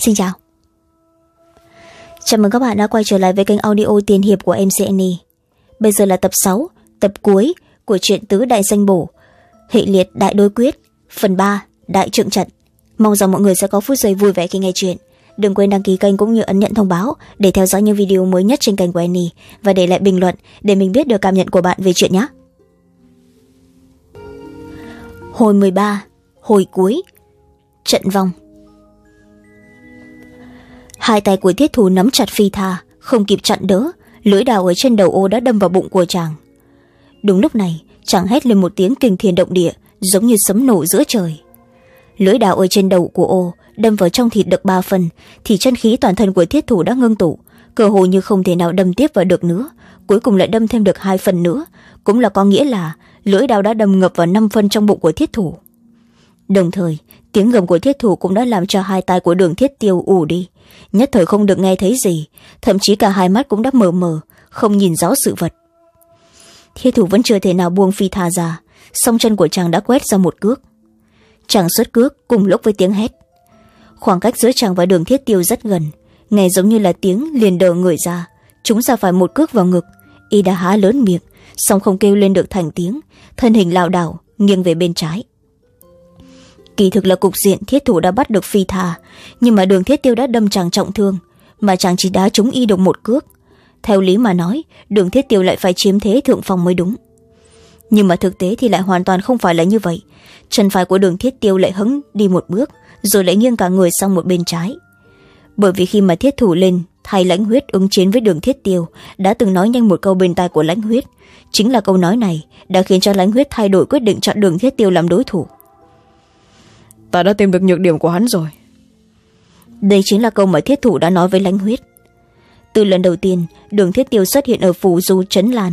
xin chào. Chào mừng các bạn đã quay trở lại với kênh audio tiền hiệp của mcn bây giờ là tập sáu, tập cuối của truyện tứ đại danh bổ, hệ liệt đại đối quyết, phần ba, đại trượng trận. Mong rằng mọi người sẽ có phút giây vui vẻ khi nghe chuyện. Đừng quên đăng ký kênh cũng như ấn nhận thông báo để theo dõi những video mới nhất trên kênh của Annie và để lại bình luận để mình biết được cảm nhận của bạn về chuyện nhé. Hồi m ba, hồi cuối, trận vong hai tay của thiết thủ nắm chặt phi tha, không kịp chặn đỡ, lưỡi đào ở trên đầu ô đã đâm vào bụng của chàng. Đúng lúc này, chàng hét lên một tiếng kinh thiên động địa, giống như sấm nổ giữa trời. Lưỡi đào ở trên đầu của ô đâm vào trong thịt được ba phần, thì chân khí toàn thân của thiết thủ đã ngưng tụ, cơ hồ như không thể nào đâm tiếp vào được nữa, cuối cùng lại đâm thêm được hai phần nữa. Cũng là có nghĩa là lưỡi đào đã đâm ngập vào năm phân trong bụng của thiết thủ đồng thời, tiếng gầm của thiết thủ cũng đã làm cho hai tay của đường thiết tiêu ủ đi nhất thời không được nghe thấy gì, thậm chí cả hai mắt cũng đã mờ mờ, không nhìn rõ sự vật. Thiết thủ vẫn chưa thể nào buông phi tha ra, song chân của chàng đã quét ra một cước. Chàng xuất cước cùng lúc với tiếng hét. Khoảng cách giữa chàng và đường thiết tiêu rất gần, nghe giống như là tiếng liền đờ người ra. Chúng ra phải một cước vào ngực, y đã há lớn miệng, song không kêu lên được thành tiếng, thân hình lảo đảo, nghiêng về bên trái kỳ thực là cục diện thiết thủ đã bắt được phi thà nhưng mà đường thiết tiêu đã đâm chàng trọng thương, mà chàng chỉ đá trúng y được một cước. Theo lý mà nói, đường thiết tiêu lại phải chiếm thế thượng phong mới đúng. Nhưng mà thực tế thì lại hoàn toàn không phải là như vậy. Chân phải của đường thiết tiêu lại hứng đi một bước, rồi lại nghiêng cả người sang một bên trái. Bởi vì khi mà thiết thủ lên, thay lãnh huyết ứng chiến với đường thiết tiêu, đã từng nói nhanh một câu bên tai của lãnh huyết. Chính là câu nói này đã khiến cho lãnh huyết thay đổi quyết định chọn đường thiết tiêu làm đối thủ ta đã tìm được nhược điểm của hắn rồi. Đây chính là câu mà thiết thủ đã nói với lãnh huyết. Từ lần đầu tiên đường thiết tiêu xuất hiện ở phủ du trấn lan.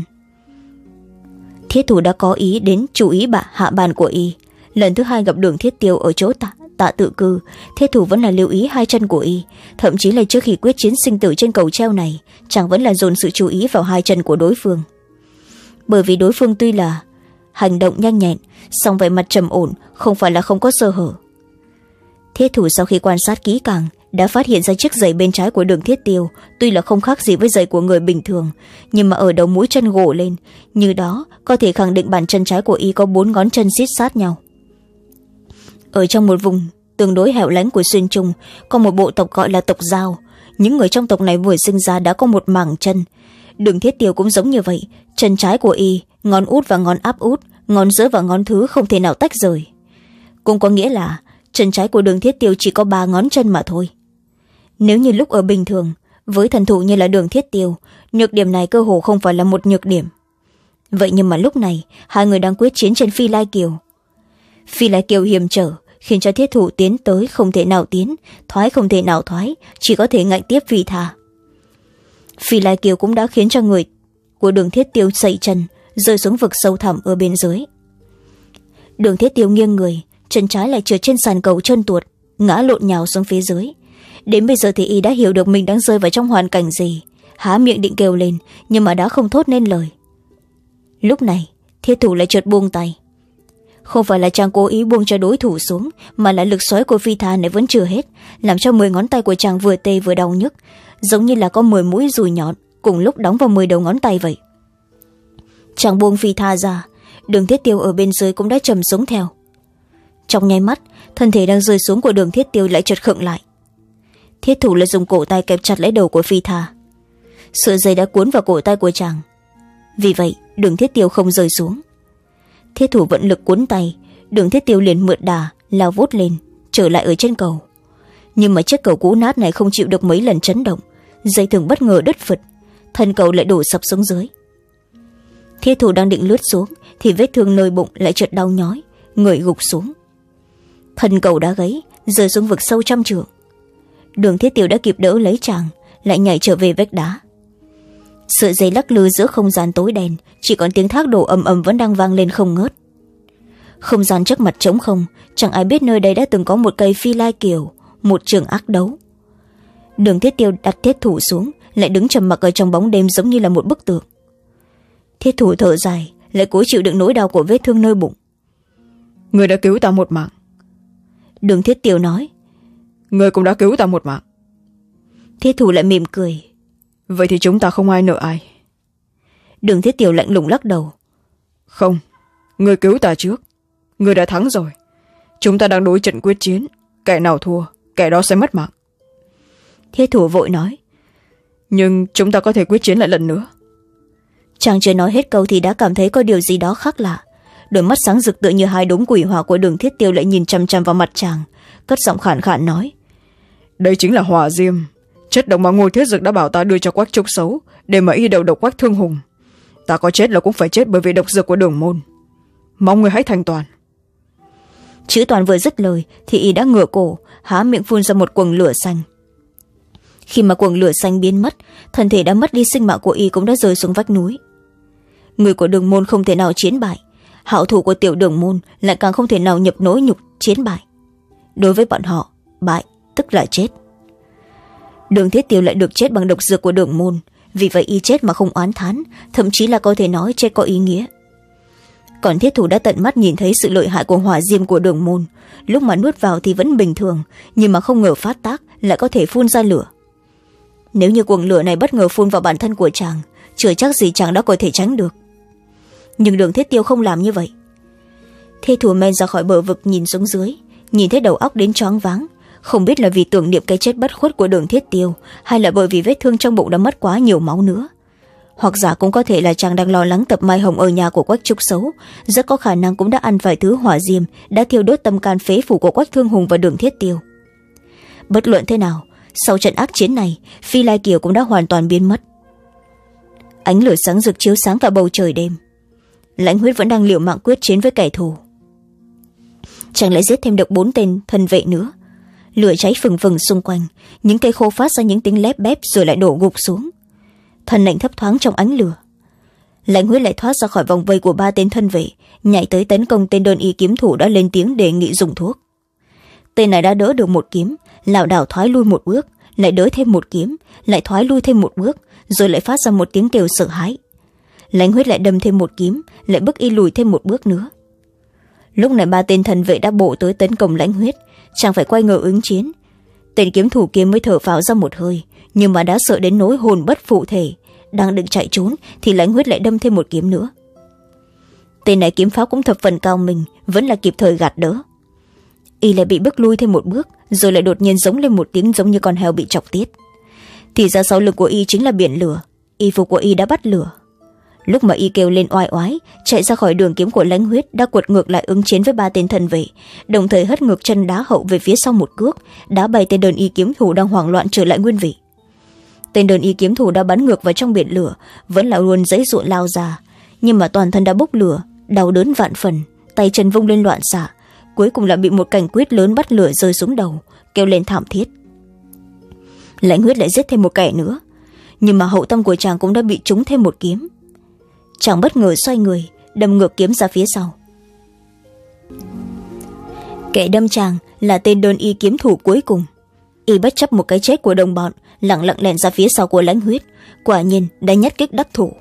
Thiết thủ đã có ý đến chú ý bạ hạ bàn của y. Lần thứ hai gặp đường thiết tiêu ở chỗ tạ, tạ tự cư thiết thủ vẫn là lưu ý hai chân của y. Thậm chí là trước khi quyết chiến sinh tử trên cầu treo này chàng vẫn là dồn sự chú ý vào hai chân của đối phương. Bởi vì đối phương tuy là hành động nhanh nhẹn song vẻ mặt trầm ổn không phải là không có sơ hở thiết thủ sau khi quan sát kỹ càng, đã phát hiện ra chiếc giày bên trái của đường thiết tiêu, tuy là không khác gì với giày của người bình thường, nhưng mà ở đầu mũi chân gỗ lên. Như đó, có thể khẳng định bàn chân trái của y có bốn ngón chân xít sát nhau. Ở trong một vùng tương đối hẻo lánh của xuyên trung, có một bộ tộc gọi là tộc giao. Những người trong tộc này vừa sinh ra đã có một mảng chân. Đường thiết tiêu cũng giống như vậy, chân trái của y, ngón út và ngón áp út, ngón giữa và ngón thứ không thể nào tách rời. Cũng có nghĩa là chân trái của đường thiết tiêu chỉ có ba ngón chân mà thôi. Nếu như lúc ở bình thường, với thần thụ như là đường thiết tiêu, nhược điểm này cơ hồ không phải là một nhược điểm. Vậy nhưng mà lúc này, hai người đang quyết chiến trên phi lai kiều. Phi lai kiều hiểm trở, khiến cho thiết thụ tiến tới không thể nào tiến, thoái không thể nào thoái, chỉ có thể ngạnh tiếp vì thà phi lai kiều cũng đã khiến cho người của đường thiết tiêu sậy chân rơi xuống vực sâu thẳm ở bên dưới. Đường thiết tiêu nghiêng người chân trái lại trượt trên sàn cầu chân tuột, ngã lộn nhào xuống phía dưới. Đến bây giờ thì y đã hiểu được mình đang rơi vào trong hoàn cảnh gì. Há miệng định kêu lên, nhưng mà đã không thốt nên lời. Lúc này, thiết thủ lại trượt buông tay. Không phải là chàng cố ý buông cho đối thủ xuống, mà là lực xoáy của phi tha này vẫn chưa hết, làm cho mười ngón tay của chàng vừa tê vừa đau nhức, giống như là có mười mũi dùi nhọn cùng lúc đóng vào mười đầu ngón tay vậy. Chàng buông phi tha ra, đường thiết tiêu ở bên dưới cũng đã trầm xuống theo trong nháy mắt, thân thể đang rơi xuống của đường thiết tiêu lại chật khựng lại. Thiết thủ lại dùng cổ tay kẹp chặt lấy đầu của phi thà sợi dây đã cuốn vào cổ tay của chàng. Vì vậy, đường thiết tiêu không rơi xuống. Thiết thủ vận lực cuốn tay, đường thiết tiêu liền mượn đà, lao vút lên, trở lại ở trên cầu. Nhưng mà chiếc cầu cũ nát này không chịu được mấy lần chấn động, dây thừng bất ngờ đứt phật, thân cầu lại đổ sập xuống dưới. Thiết thủ đang định lướt xuống, thì vết thương nơi bụng lại chợt đau nhói, người gục xuống thân cầu đã gãy, rơi xuống vực sâu trăm trượng. Đường thiết tiêu đã kịp đỡ lấy chàng, lại nhảy trở về vách đá. Sợi dây lắc lư giữa không gian tối đen, chỉ còn tiếng thác đổ ầm ầm vẫn đang vang lên không ngớt. Không gian trước mặt trống không, chẳng ai biết nơi đây đã từng có một cây phi lai kiều, một trường ác đấu. Đường thiết tiêu đặt thiết thủ xuống, lại đứng trầm mặc ở trong bóng đêm giống như là một bức tượng. Thiết thủ thở dài, lại cố chịu đựng nỗi đau của vết thương nơi bụng. Người đã cứu ta một mạng đường thiết tiêu nói. Người cũng đã cứu ta một mạng. Thiết thủ lại mỉm cười. Vậy thì chúng ta không ai nợ ai. Đường thiết tiểu lạnh lùng lắc đầu. Không người cứu ta trước. Người đã thắng rồi. Chúng ta đang đối trận quyết chiến. Kẻ nào thua kẻ đó sẽ mất mạng. Thiết thủ vội nói. Nhưng chúng ta có thể quyết chiến lại lần nữa. Chàng chưa nói hết câu thì đã cảm thấy có điều gì đó khác lạ đôi mắt sáng rực tựa như hai đống quỷ hỏa của đường thiết tiêu lại nhìn chằm chằm vào mặt chàng. Cất giọng khản khản nói đây chính là hỏa diêm. Chất độc mà ngô thiết dực đã bảo ta đưa cho quách trúc xấu để mà y đầu độc quách thương hùng. Ta có chết là cũng phải chết bởi vì độc dược của đường môn. Mong người hãy thành toàn. Chữ toàn vừa dứt lời thì y đã ngửa cổ há miệng phun ra một quầng lửa xanh. Khi mà quầng lửa xanh biến mất thân thể đã mất đi sinh mạng của y cũng đã rơi xuống vách núi. Người của đường môn không thể nào chiến bại hảo thủ của tiểu đường môn lại càng không thể nào nhập nỗi nhục chiến bại. Đối với bọn họ, bại tức là chết. Đường thiết tiêu lại được chết bằng độc dược của đường môn, vì vậy y chết mà không oán thán, thậm chí là có thể nói chết có ý nghĩa. Còn thiết thủ đã tận mắt nhìn thấy sự lợi hại của hỏa diêm của đường môn, lúc mà nuốt vào thì vẫn bình thường, nhưng mà không ngờ phát tác lại có thể phun ra lửa. Nếu như cuồng lửa này bất ngờ phun vào bản thân của chàng, chưa chắc gì chàng đã có thể tránh được nhưng đường thiết tiêu không làm như vậy. Thê thủ men ra khỏi bờ vực nhìn xuống dưới, nhìn thấy đầu óc đến choáng váng. Không biết là vì tưởng niệm cái chết bất khuất của đường thiết tiêu, hay là bởi vì vết thương trong bụng đã mất quá nhiều máu nữa. Hoặc giả cũng có thể là chàng đang lo lắng tập mai hồng ở nhà của quách trúc xấu. Rất có khả năng cũng đã ăn phải thứ hỏa diêm, đã thiêu đốt tâm can phế phủ của quách thương hùng và đường thiết tiêu. Bất luận thế nào, sau trận ác chiến này, phi lai kiều cũng đã hoàn toàn biến mất. Ánh lửa sáng rực chiếu sáng cả bầu trời đêm lãnh huyết vẫn đang liều mạng quyết chiến với kẻ thù. Chẳng lẽ giết thêm được bốn tên thân vệ nữa. Lửa cháy phừng phừng xung quanh, những cây khô phát ra những tiếng lép bép rồi lại đổ gục xuống. Thần lệnh thấp thoáng trong ánh lửa. Lãnh huyết lại thoát ra khỏi vòng vây của ba tên thân vệ, nhảy tới tấn công tên đơn y kiếm thủ đã lên tiếng đề nghị dùng thuốc. Tên này đã đỡ được một kiếm, lảo đảo thoái lui một bước, lại đỡ thêm một kiếm, lại thoái lui thêm một bước, rồi lại phát ra một tiếng kêu sợ hãi lãnh huyết lại đâm thêm một kiếm, lại bước y lùi thêm một bước nữa. Lúc này ba tên thần vệ đã bộ tới tấn công lãnh huyết, chẳng phải quay ngờ ứng chiến. Tên kiếm thủ kia mới thở phào ra một hơi, nhưng mà đã sợ đến nỗi hồn bất phụ thể, đang định chạy trốn thì lãnh huyết lại đâm thêm một kiếm nữa. Tên này kiếm pháo cũng thập phần cao mình, vẫn là kịp thời gạt đỡ. Y lại bị bước lui thêm một bước, rồi lại đột nhiên giống lên một tiếng giống như con heo bị chọc tiết. Thì ra sau lưng của y chính là biển lửa, y phục của y đã bắt lửa lúc mà y kêu lên oai oái, chạy ra khỏi đường kiếm của lãnh huyết đã quật ngược lại ứng chiến với ba tên thần vệ, đồng thời hất ngược chân đá hậu về phía sau một cước, đá bay tên đơn y kiếm thủ đang hoảng loạn trở lại nguyên vị. Tên đơn y kiếm thủ đã bắn ngược vào trong biển lửa, vẫn là luôn dãy ruộn lao ra. Nhưng mà toàn thân đã bốc lửa, đau đớn vạn phần, tay chân vung lên loạn xạ, cuối cùng là bị một cảnh quyết lớn bắt lửa rơi xuống đầu, kêu lên thảm thiết. Lãnh huyết lại giết thêm một kẻ nữa. Nhưng mà hậu tâm của chàng cũng đã bị trúng thêm một kiếm chàng bất ngờ xoay người, đâm ngược kiếm ra phía sau. Kẻ đâm chàng là tên đơn y kiếm thủ cuối cùng. Y bất chấp một cái chết của đồng bọn lẳng lặng lẻn ra phía sau của lãnh huyết, quả nhiên đã nhất kích đắc thủ.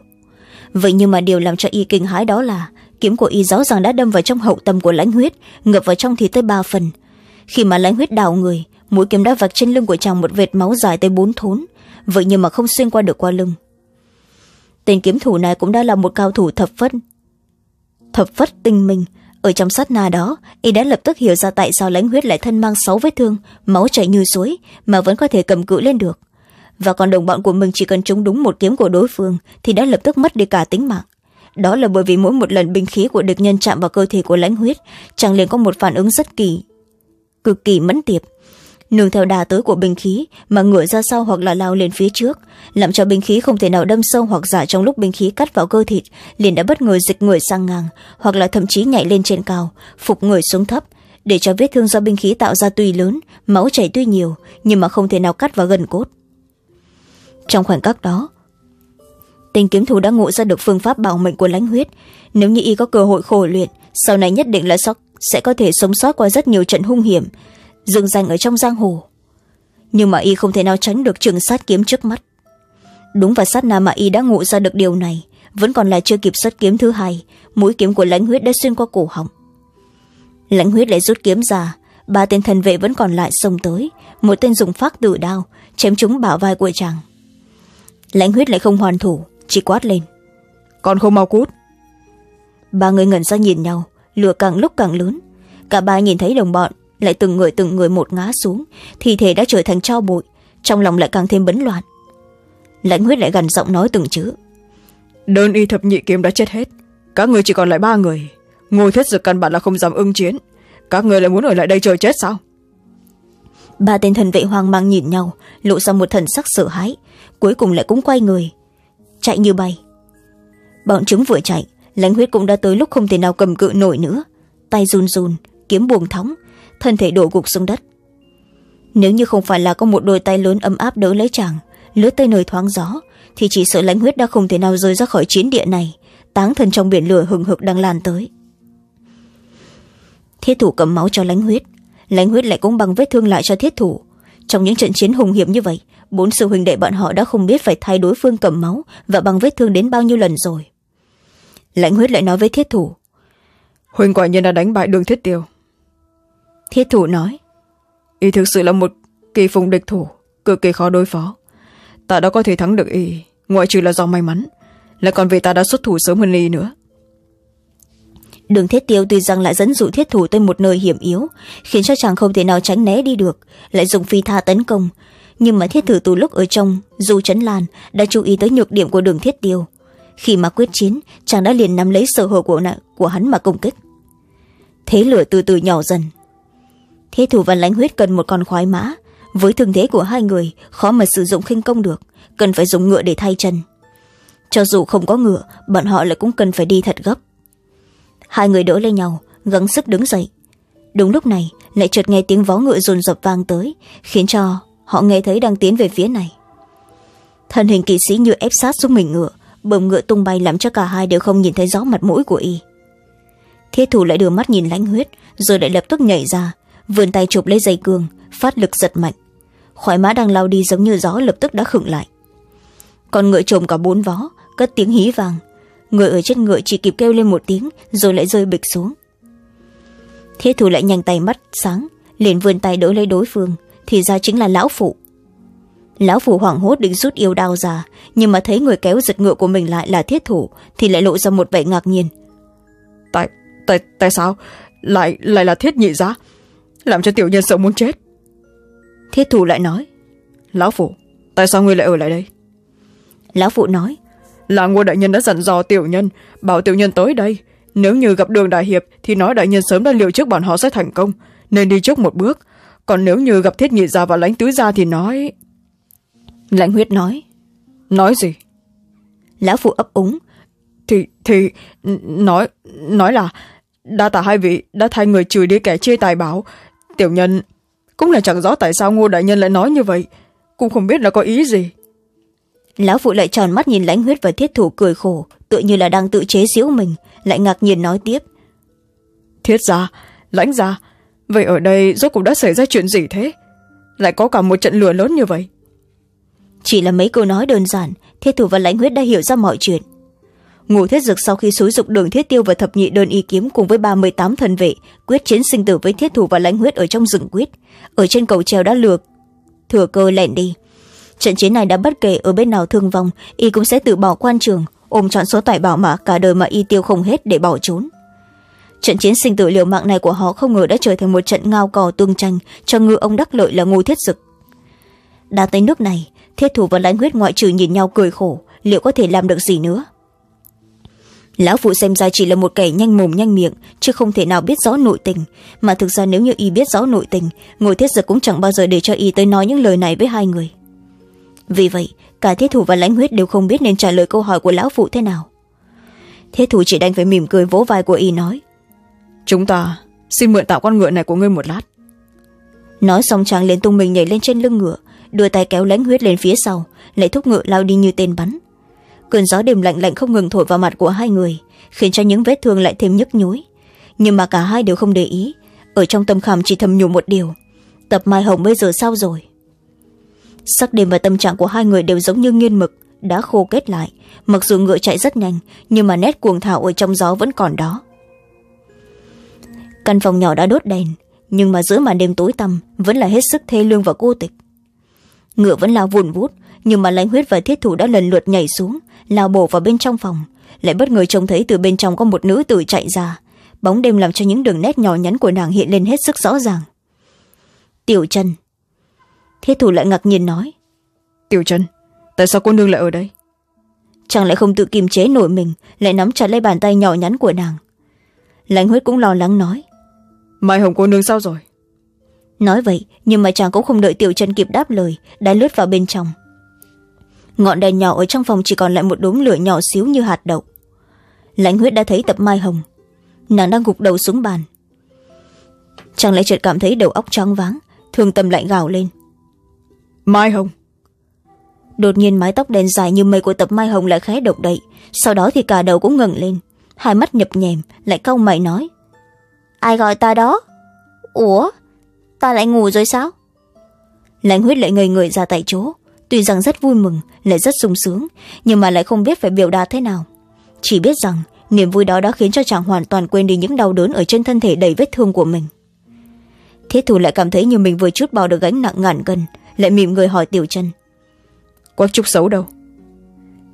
Vậy nhưng mà điều làm cho y kinh hãi đó là, kiếm của y rõ ràng đã đâm vào trong hậu tâm của lãnh huyết, ngập vào trong thì tới ba phần. Khi mà lãnh huyết đào người, mũi kiếm đã vạch trên lưng của chàng một vệt máu dài tới bốn thốn. Vậy nhưng mà không xuyên qua được qua lưng tên kiếm thủ này cũng đã là một cao thủ thập phất thập phất tinh minh. Ở trong sát na đó, y đã lập tức hiểu ra tại sao lãnh huyết lại thân mang sáu vết thương, máu chảy như suối, mà vẫn có thể cầm cự lên được. Và còn đồng bọn của mình chỉ cần trúng đúng một kiếm của đối phương, thì đã lập tức mất đi cả tính mạng. Đó là bởi vì mỗi một lần binh khí của địch nhân chạm vào cơ thể của lãnh huyết chàng liền có một phản ứng rất kỳ, cực kỳ mẫn tiệp nương theo đà tới của binh khí, mà ngửa ra sau hoặc là lao lên phía trước, làm cho binh khí không thể nào đâm sâu hoặc giả trong lúc binh khí cắt vào cơ thịt, liền đã bất ngờ dịch người sang ngang, hoặc là thậm chí nhảy lên trên cao, phục người xuống thấp, để cho vết thương do binh khí tạo ra tuy lớn, máu chảy tuy nhiều, nhưng mà không thể nào cắt vào gần cốt. Trong khoảnh khắc đó, tên kiếm thủ đã ngộ ra được phương pháp bảo mệnh của lãnh huyết. Nếu như y có cơ hội khổ luyện, sau này nhất định là sẽ có thể sống sót qua rất nhiều trận hung hiểm dừng danh ở trong giang hồ. Nhưng mà y không thể nào tránh được trường sát kiếm trước mắt. Đúng và sát na mà y đã ngộ ra được điều này vẫn còn là chưa kịp xuất kiếm thứ hai mũi kiếm của lãnh huyết đã xuyên qua cổ họng. Lãnh huyết lại rút kiếm ra ba tên thần vệ vẫn còn lại xông tới một tên dùng phát tử đao chém trúng bả vai của chàng. Lãnh huyết lại không hoàn thủ chỉ quát lên. Còn không mau cút. Ba người ngẩn ra nhìn nhau lửa càng lúc càng lớn. Cả ba nhìn thấy đồng bọn lại từng người từng người một ngã xuống thi thể đã trở thành tro bụi trong lòng lại càng thêm bấn loạn. Lãnh huyết lại gần giọng nói từng chữ. Đơn y thập nhị kiếm đã chết hết các người chỉ còn lại ba người. Ngôi thiết dực căn bản là không dám ưng chiến. Các người lại muốn ở lại đây chờ chết sao? Ba tên thần vệ hoang mang nhìn nhau lộ ra một thần sắc sợ hãi cuối cùng lại cũng quay người chạy như bay. Bọn chúng vừa chạy lãnh huyết cũng đã tới lúc không thể nào cầm cự nổi nữa. Tay run run kiếm buồng thóng thân thể đổ gục xuống đất. Nếu như không phải là có một đôi tay lớn ấm áp đỡ lấy chàng lướt tay nơi thoáng gió, thì chỉ sợ lãnh huyết đã không thể nào rơi ra khỏi chiến địa này, táng thân trong biển lửa hừng hực đang lan tới. Thiết thủ cầm máu cho lãnh huyết lãnh huyết lại cũng bằng vết thương lại cho thiết thủ. Trong những trận chiến hùng hiểm như vậy, bốn sư huynh đệ bọn họ đã không biết phải thay đối phương cầm máu và bằng vết thương đến bao nhiêu lần rồi. Lãnh huyết lại nói với thiết thủ, huynh quả nhiên đã đánh bại đường thiết tiêu thiết thủ nói y thực sự là một kỳ phùng địch thủ cực kỳ khó đối phó. Ta đã có thể thắng được y ngoại trừ là do may mắn lại còn vì ta đã xuất thủ sớm hơn y nữa. Đường thiết tiêu tuy rằng lại dẫn dụ thiết thủ tới một nơi hiểm yếu khiến cho chàng không thể nào tránh né đi được lại dùng phi tha tấn công. Nhưng mà thiết thử từ lúc ở trong du trấn lan đã chú ý tới nhược điểm của đường thiết tiêu. Khi mà quyết chiến chàng đã liền nắm lấy sở hữu của, của hắn mà công kích. Thế lửa từ từ nhỏ dần Thế thủ và lãnh huyết cần một con khoái mã. Với thương thế của hai người, khó mà sử dụng khinh công được. Cần phải dùng ngựa để thay chân. Cho dù không có ngựa, bọn họ lại cũng cần phải đi thật gấp. Hai người đỡ lên nhau, gắng sức đứng dậy. Đúng lúc này, lại chợt nghe tiếng vó ngựa rồn rập vang tới, khiến cho họ nghe thấy đang tiến về phía này. Thân hình kỵ sĩ như ép sát xuống mình ngựa bầm ngựa tung bay làm cho cả hai đều không nhìn thấy rõ mặt mũi của y. Thiết thủ lại đưa mắt nhìn lãnh huyết, rồi lại lập tức nhảy ra vươn tay chụp lấy dây cương, phát lực giật mạnh. Khoái mã đang lao đi giống như gió lập tức đã khựng lại. Con ngựa trồm cả bốn vó, cất tiếng hí vàng người ở trên ngựa chỉ kịp kêu lên một tiếng, rồi lại rơi bịch xuống. Thiết thủ lại nhanh tay mắt sáng, liền vươn tay đỡ lấy đối phương, thì ra chính là lão phụ. Lão phụ hoảng hốt định rút yêu đao ra, nhưng mà thấy người kéo giật ngựa của mình lại là thiết thủ, thì lại lộ ra một vẻ ngạc nhiên. Tại tại tại sao? Lại lại là thiết nhị giá? Làm cho tiểu nhân sợ muốn chết. Thiết thủ lại nói lão phụ tại sao ngươi lại ở lại đây? Lão phụ nói là ngô đại nhân đã dặn dò tiểu nhân bảo tiểu nhân tới đây. Nếu như gặp đường đại hiệp thì nói đại nhân sớm đã liệu trước bọn họ sẽ thành công nên đi trước một bước. Còn nếu như gặp thiết nhị gia và lãnh tứ gia thì nói lãnh huyết nói nói gì? Lão phụ ấp úng thì thì nói nói là đa tả hai vị đã thay người trừ đi kẻ chê tài bảo tiểu nhân cũng là chẳng rõ tại sao ngô đại nhân lại nói như vậy. Cũng không biết là có ý gì. Lão phụ lại tròn mắt nhìn lãnh huyết và thiết thủ cười khổ tự như là đang tự chế giễu mình lại ngạc nhiên nói tiếp. Thiết gia lãnh gia vậy ở đây rốt cuộc đã xảy ra chuyện gì thế? Lại có cả một trận lửa lớn như vậy. Chỉ là mấy câu nói đơn giản thiết thủ và lãnh huyết đã hiểu ra mọi chuyện ngô thiết dực sau khi xúi dục đường thiết tiêu và thập nhị đơn y kiếm cùng với ba mươi tám thần vệ, quyết chiến sinh tử với thiết thủ và lãnh huyết ở trong rừng quyết. Ở trên cầu treo đã lược thừa cơ lẻn đi. Trận chiến này đã bất kể ở bên nào thương vong, y cũng sẽ tự bỏ quan trường, ôm chọn số tài bảo mà cả đời mà y tiêu không hết để bỏ trốn. Trận chiến sinh tử liều mạng này của họ không ngờ đã trở thành một trận ngao cò tương tranh cho ngư ông đắc lợi là ngô thiết dực. Đã tới nước này, thiết thủ và lãnh huyết ngoại trừ nhìn nhau cười khổ, liệu có thể làm được gì nữa? Lão phụ xem ra chỉ là một kẻ nhanh mồm nhanh miệng chứ không thể nào biết rõ nội tình. Mà thực ra nếu như y biết rõ nội tình ngồi thiết giật cũng chẳng bao giờ để cho y tới nói những lời này với hai người. Vì vậy cả thiết thủ và lãnh huyết đều không biết nên trả lời câu hỏi của lão phụ thế nào. Thiết thủ chỉ đành phải mỉm cười vỗ vai của y nói chúng ta xin mượn tạo con ngựa này của ngươi một lát. Nói xong chàng liền tung mình nhảy lên trên lưng ngựa đưa tay kéo lãnh huyết lên phía sau lại thúc ngựa lao đi như tên bắn cơn gió đêm lạnh lạnh không ngừng thổi vào mặt của hai người, khiến cho những vết thương lại thêm nhức nhối. Nhưng mà cả hai đều không để ý, ở trong tâm khảm chỉ thầm nhủ một điều, tập mai hồng bây giờ sao rồi? Sắc đêm và tâm trạng của hai người đều giống như nghiên mực, đã khô kết lại, mặc dù ngựa chạy rất nhanh, nhưng mà nét cuồng thảo ở trong gió vẫn còn đó. Căn phòng nhỏ đã đốt đèn, nhưng mà giữa màn đêm tối tăm vẫn là hết sức thê lương và cô tịch. Ngựa vẫn lao vùn vút, nhưng mà lãnh huyết và thiết thủ đã lần lượt nhảy xuống lao bổ vào bên trong phòng. Lại bất ngờ trông thấy từ bên trong có một nữ tử chạy ra. Bóng đêm làm cho những đường nét nhỏ nhắn của nàng hiện lên hết sức rõ ràng. Tiểu chân thiết thủ lại ngạc nhiên nói. Tiểu chân tại sao cô nương lại ở đây? Chàng lại không tự kiềm chế nổi mình lại nắm chặt lấy bàn tay nhỏ nhắn của nàng. Lãnh huyết cũng lo lắng nói. Mai hồng cô nương sao rồi? Nói vậy nhưng mà chàng cũng không đợi tiểu chân kịp đáp lời đã lướt vào bên trong ngọn đèn nhỏ ở trong phòng chỉ còn lại một đốm lửa nhỏ xíu như hạt đậu. Lãnh huyết đã thấy tập mai hồng. Nàng đang gục đầu xuống bàn. Chàng lại chợt cảm thấy đầu óc choáng váng thương tâm lại gào lên. Mai hồng. Đột nhiên mái tóc đen dài như mây của tập mai hồng lại khẽ động đậy sau đó thì cả đầu cũng ngẩng lên hai mắt nhập nhèm lại cau mày nói. Ai gọi ta đó? Ủa? Ta lại ngủ rồi sao? Lãnh huyết lại ngây người ra tại chỗ tuy rằng rất vui mừng lại rất sung sướng nhưng mà lại không biết phải biểu đạt thế nào. Chỉ biết rằng niềm vui đó đã khiến cho chàng hoàn toàn quên đi những đau đớn ở trên thân thể đầy vết thương của mình. Thiết thủ lại cảm thấy như mình vừa chút bỏ được gánh nặng ngàn cân lại mỉm người hỏi tiểu chân quách trúc xấu đâu?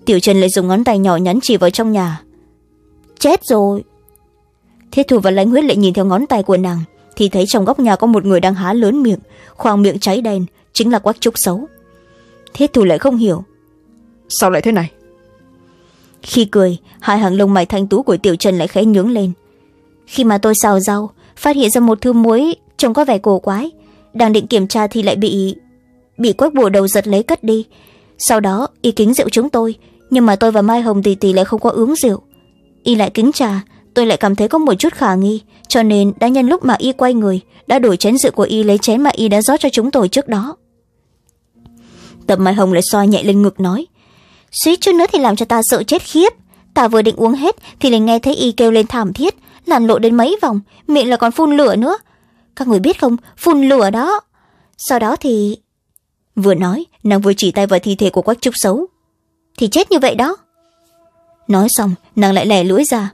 Tiểu chân lại dùng ngón tay nhỏ nhắn chỉ vào trong nhà. Chết rồi. Thiết thủ và lãnh huyết lại nhìn theo ngón tay của nàng thì thấy trong góc nhà có một người đang há lớn miệng khoang miệng cháy đen chính là quách trúc xấu thiết thủ lại không hiểu. Sao lại thế này? Khi cười hai hàng lông mày thanh tú của tiểu trần lại khẽ nhướng lên. Khi mà tôi xào rau phát hiện ra một thứ muối trông có vẻ cổ quái. Đang định kiểm tra thì lại bị bị quách bùa đầu giật lấy cất đi. Sau đó y kính rượu chúng tôi nhưng mà tôi và mai hồng tỷ tỷ lại không có uống rượu. Y lại kính trà tôi lại cảm thấy có một chút khả nghi cho nên đã nhân lúc mà y quay người đã đổi chén rượu của y lấy chén mà y đã rót cho chúng tôi trước đó tập mai hồng lại xoa nhẹ lên ngực nói, suýt chút nữa thì làm cho ta sợ chết khiếp. Ta vừa định uống hết thì lại nghe thấy y kêu lên thảm thiết, lăn lộ đến mấy vòng, miệng là còn phun lửa nữa. Các người biết không? Phun lửa đó. Sau đó thì vừa nói, nàng vừa chỉ tay vào thi thể của quách trúc xấu. Thì chết như vậy đó. Nói xong, nàng lại lẻ lưỡi ra.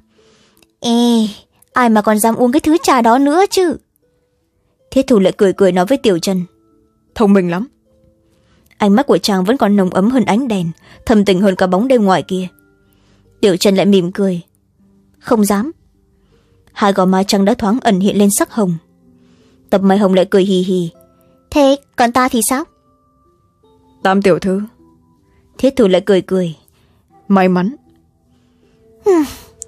Ê, ai mà còn dám uống cái thứ trà đó nữa chứ? Thiết thủ lại cười cười nói với tiểu trần. Thông minh lắm ánh mắt của chàng vẫn còn nồng ấm hơn ánh đèn thầm tình hơn cả bóng đêm ngoài kia. Tiểu trần lại mỉm cười. Không dám. Hai gò má trắng đã thoáng ẩn hiện lên sắc hồng. Tập mai hồng lại cười hì hì. Thế còn ta thì sao? Tam tiểu thư. Thiết thủ lại cười cười. May mắn.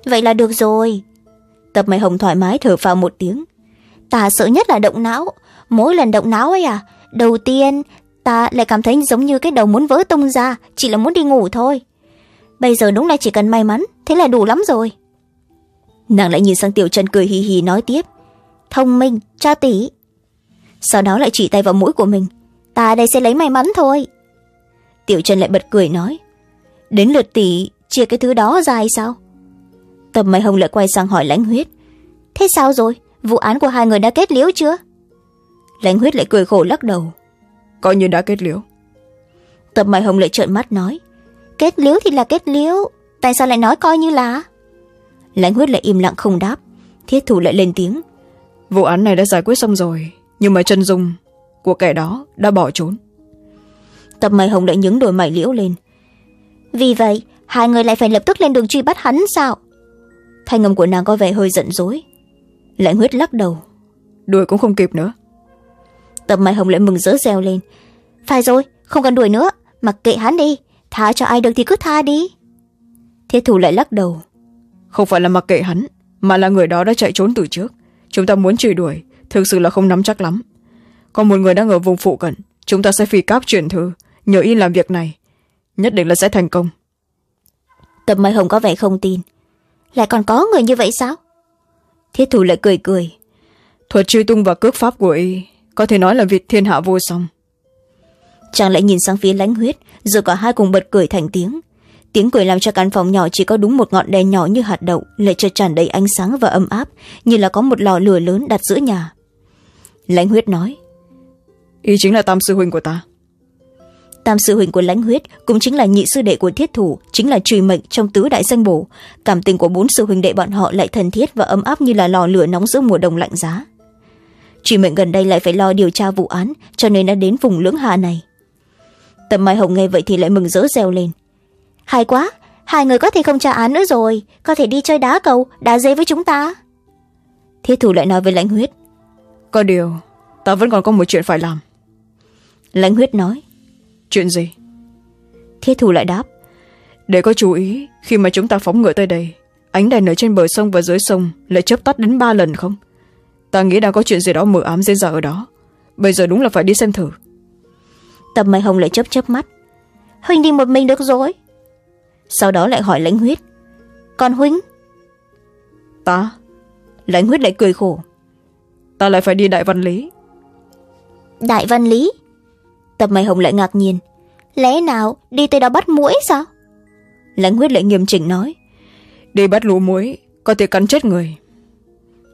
Vậy là được rồi. Tập mai hồng thoải mái thở phào một tiếng. Ta sợ nhất là động não. Mỗi lần động não ấy à đầu tiên ta lại cảm thấy giống như cái đầu muốn vỡ tung ra, chỉ là muốn đi ngủ thôi. Bây giờ đúng là chỉ cần may mắn, thế là đủ lắm rồi. Nàng lại nhìn sang tiểu trần cười hì hì nói tiếp. Thông minh cha tỷ sau đó lại chỉ tay vào mũi của mình. Ta đây sẽ lấy may mắn thôi. Tiểu trần lại bật cười nói. Đến lượt tỷ chia cái thứ đó ra hay sao? Tầm mày hồng lại quay sang hỏi lãnh huyết. Thế sao rồi? Vụ án của hai người đã kết liễu chưa? Lãnh huyết lại cười khổ lắc đầu coi như đã kết liễu. Tập mày hồng lại trợn mắt nói kết liễu thì là kết liễu tại sao lại nói coi như là? Lãnh huyết lại im lặng không đáp. Thiết thủ lại lên tiếng vụ án này đã giải quyết xong rồi nhưng mà chân dung của kẻ đó đã bỏ trốn. Tập mày hồng lại nhướng đôi mày liễu lên. Vì vậy hai người lại phải lập tức lên đường truy bắt hắn sao? Thanh âm của nàng có vẻ hơi giận dỗi. Lãnh huyết lắc đầu. Đuổi cũng không kịp nữa tập mày hồng lại mừng rỡ reo lên. Phải rồi không cần đuổi nữa mặc kệ hắn đi tha cho ai được thì cứ tha đi. Thiết thủ lại lắc đầu. Không phải là mặc kệ hắn mà là người đó đã chạy trốn từ trước. Chúng ta muốn truy đuổi thực sự là không nắm chắc lắm. Còn một người đang ở vùng phụ cận chúng ta sẽ phi cáp chuyển thư nhờ y làm việc này. Nhất định là sẽ thành công. Tập mai hồng có vẻ không tin. Lại còn có người như vậy sao? Thiết thủ lại cười cười. Thuật truy tung và cước pháp của y có thể nói là việc thiên hạ vô song. Chàng lại nhìn sang phía lãnh huyết rồi cả hai cùng bật cười thành tiếng. Tiếng cười làm cho căn phòng nhỏ chỉ có đúng một ngọn đèn nhỏ như hạt đậu lại chợt tràn đầy ánh sáng và ấm áp như là có một lò lửa lớn đặt giữa nhà. Lãnh huyết nói y chính là tam sư huynh của ta. Tam sư huynh của lãnh huyết cũng chính là nhị sư đệ của thiết thủ chính là trùy mệnh trong tứ đại danh bổ. Cảm tình của bốn sư huynh đệ bọn họ lại thân thiết và ấm áp như là lò lửa nóng giữa mùa đông lạnh giá truy mệnh gần đây lại phải lo điều tra vụ án cho nên đã đến vùng lưỡng hà này. Tầm mai hồng nghe vậy thì lại mừng rỡ reo lên. Hay quá hai người có thể không tra án nữa rồi có thể đi chơi đá cầu đá dế với chúng ta. Thiết thủ lại nói với lãnh huyết. Có điều ta vẫn còn có một chuyện phải làm. Lãnh huyết nói. Chuyện gì? Thiết thủ lại đáp. Để có chú ý khi mà chúng ta phóng ngựa tới đây ánh đèn ở trên bờ sông và dưới sông lại chớp tắt đến ba lần không ta nghĩ đang có chuyện gì đó mờ ám diễn ra ở đó. Bây giờ đúng là phải đi xem thử. Tập mai hồng lại chớp chớp mắt. Huynh đi một mình được rồi. Sau đó lại hỏi lãnh huyết. Còn huynh? Ta? Lãnh huyết lại cười khổ. Ta lại phải đi đại văn lý. Đại văn lý? Tập mai hồng lại ngạc nhiên. Lẽ nào đi tới đó bắt mũi sao? Lãnh huyết lại nghiêm chỉnh nói. Đi bắt lũ muối có thể cắn chết người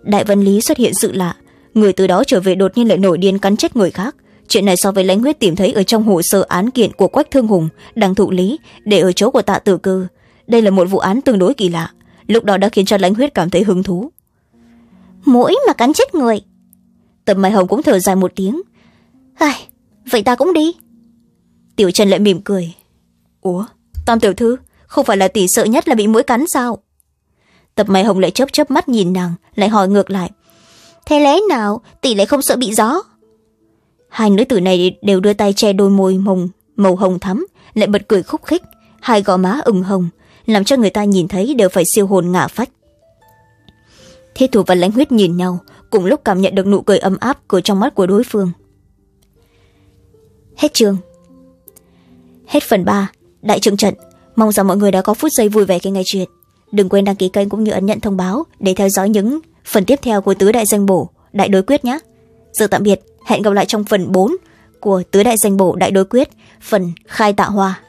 đại văn lý xuất hiện sự lạ. Người từ đó trở về đột nhiên lại nổi điên cắn chết người khác. Chuyện này so với lãnh huyết tìm thấy ở trong hồ sơ án kiện của quách thương hùng đang thụ lý để ở chỗ của tạ tử cư đây là một vụ án tương đối kỳ lạ lúc đó đã khiến cho lãnh huyết cảm thấy hứng thú. Mũi mà cắn chết người. Tầm mai hồng cũng thở dài một tiếng. Ai vậy ta cũng đi. Tiểu trần lại mỉm cười. Ủa tam tiểu thư không phải là tỷ sợ nhất là bị mũi cắn sao tập mai hồng lại chớp chớp mắt nhìn nàng, lại hỏi ngược lại. Thế lẽ nào tỷ lại không sợ bị gió? Hai nữ tử này đều đưa tay che đôi môi mồng màu hồng thắm, lại bật cười khúc khích. Hai gò má ửng hồng, làm cho người ta nhìn thấy đều phải siêu hồn ngả phách. Thiết thủ và lãnh huyết nhìn nhau, cùng lúc cảm nhận được nụ cười ấm áp của trong mắt của đối phương. Hết chương. Hết phần ba, đại trượng trận. Mong rằng mọi người đã có phút giây vui vẻ khi nghe chuyện đừng quên đăng ký kênh cũng như ấn nhận thông báo để theo dõi những phần tiếp theo của tứ đại danh bổ, đại đối quyết nhé. Giờ tạm biệt, hẹn gặp lại trong phần bốn của tứ đại danh bổ, đại đối quyết, phần khai tạo hoa.